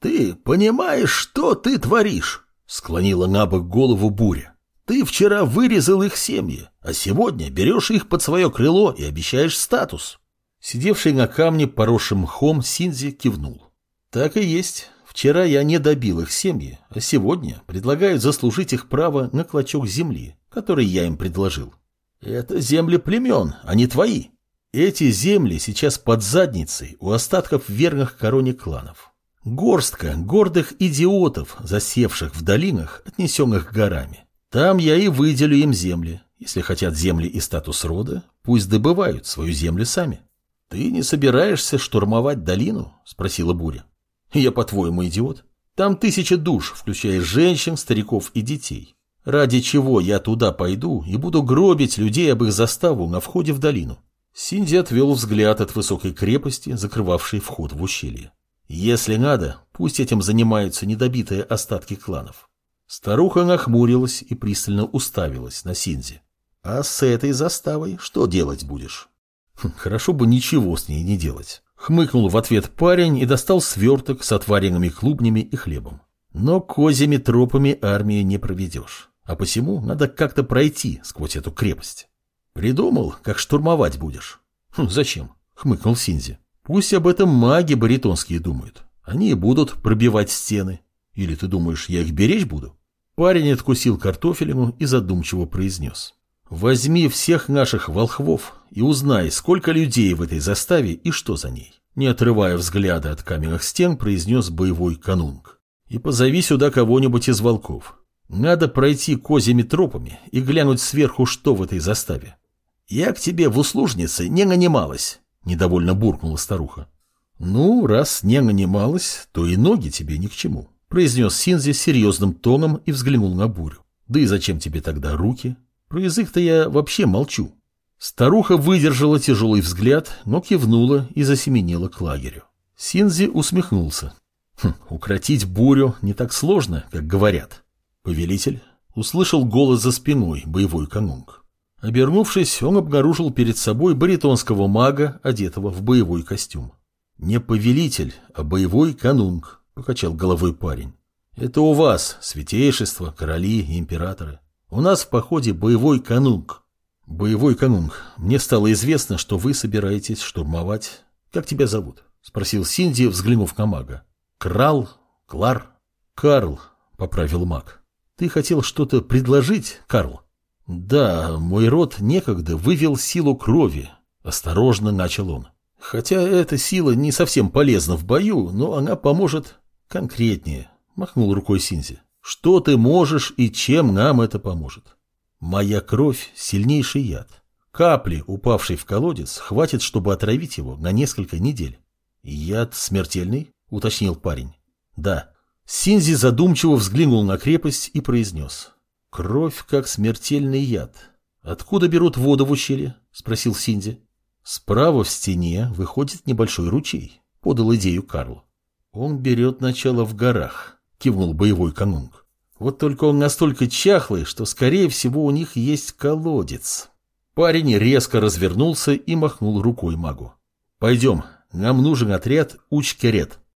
«Ты понимаешь, что ты творишь?» — склонила на бок голову Буря. «Ты вчера вырезал их семьи, а сегодня берешь их под свое крыло и обещаешь статус». Сидевший на камне, поросшим мхом, Синзи кивнул. «Так и есть. Вчера я не добил их семьи, а сегодня предлагают заслужить их право на клочок земли, который я им предложил. Это земли племен, а не твои. Эти земли сейчас под задницей у остатков верных короне кланов. Горстка гордых идиотов, засевших в долинах, отнесенных горами. Там я и выделю им земли. Если хотят земли и статус рода, пусть добывают свою землю сами. «Ты не собираешься штурмовать долину?» – спросила Буря. «Я, по-твоему, идиот? Там тысяча душ, включая женщин, стариков и детей. Ради чего я туда пойду и буду гробить людей об их заставу на входе в долину?» Синди отвел взгляд от высокой крепости, закрывавшей вход в ущелье. «Если надо, пусть этим занимаются недобитые остатки кланов». Старуха нахмурилась и пристально уставилась на Синзи. «А с этой заставой что делать будешь?» «Хм, «Хорошо бы ничего с ней не делать». Хмыкнул в ответ парень и достал сверток с отваренными клубнями и хлебом. Но козьими тропами армии не проведешь. А посему надо как-то пройти сквозь эту крепость. Придумал, как штурмовать будешь? Хм, зачем? Хмыкнул Синзи. Пусть об этом маги баритонские думают. Они и будут пробивать стены. Или ты думаешь, я их беречь буду? Парень откусил картофелину и задумчиво произнес. Возьми всех наших волхвов и узнай, сколько людей в этой заставе и что за ней. Не отрывая взгляда от каменных стен, произнес боевой канунг. И позови сюда кого-нибудь из волков. Надо пройти козьими тропами и глянуть сверху, что в этой заставе. Я к тебе в услужнице не нанималась, недовольно буркнула старуха. Ну, раз не нанималась, то и ноги тебе ни к чему, произнес Синзи серьезным тоном и взглянул на бурю. Да и зачем тебе тогда руки? Про язык-то я вообще молчу. Старуха выдержала тяжелый взгляд, но кивнула и засеменила к лагерю. Синзи усмехнулся. Хм, укротить бурю не так сложно, как говорят. Повелитель услышал голос за спиной, боевой канунг. Обернувшись, он обнаружил перед собой баритонского мага, одетого в боевой костюм. «Не повелитель, а боевой канунг», — покачал головой парень. «Это у вас, святейшество, короли императоры. У нас в походе боевой канунг. Боевой канунг, мне стало известно, что вы собираетесь штурмовать. Как тебя зовут? Спросил Синди, взглянув на мага. Крал? Клар? Карл, поправил маг. Ты хотел что-то предложить, Карл? Да, мой род некогда вывел силу крови. Осторожно начал он. Хотя эта сила не совсем полезна в бою, но она поможет конкретнее. Махнул рукой Синзи. Что ты можешь и чем нам это поможет? Моя кровь – сильнейший яд. Капли, упавшей в колодец, хватит, чтобы отравить его на несколько недель. Яд смертельный? – уточнил парень. Да. Синзи задумчиво взглянул на крепость и произнес. Кровь как смертельный яд. Откуда берут воду в ущелье? – спросил Синзи. Справа в стене выходит небольшой ручей, подал идею Карл. Он берет начало в горах кивнул боевой канунг. Вот только он настолько чахлый, что, скорее всего, у них есть колодец. Парень резко развернулся и махнул рукой магу. «Пойдем, нам нужен отряд Учкерет».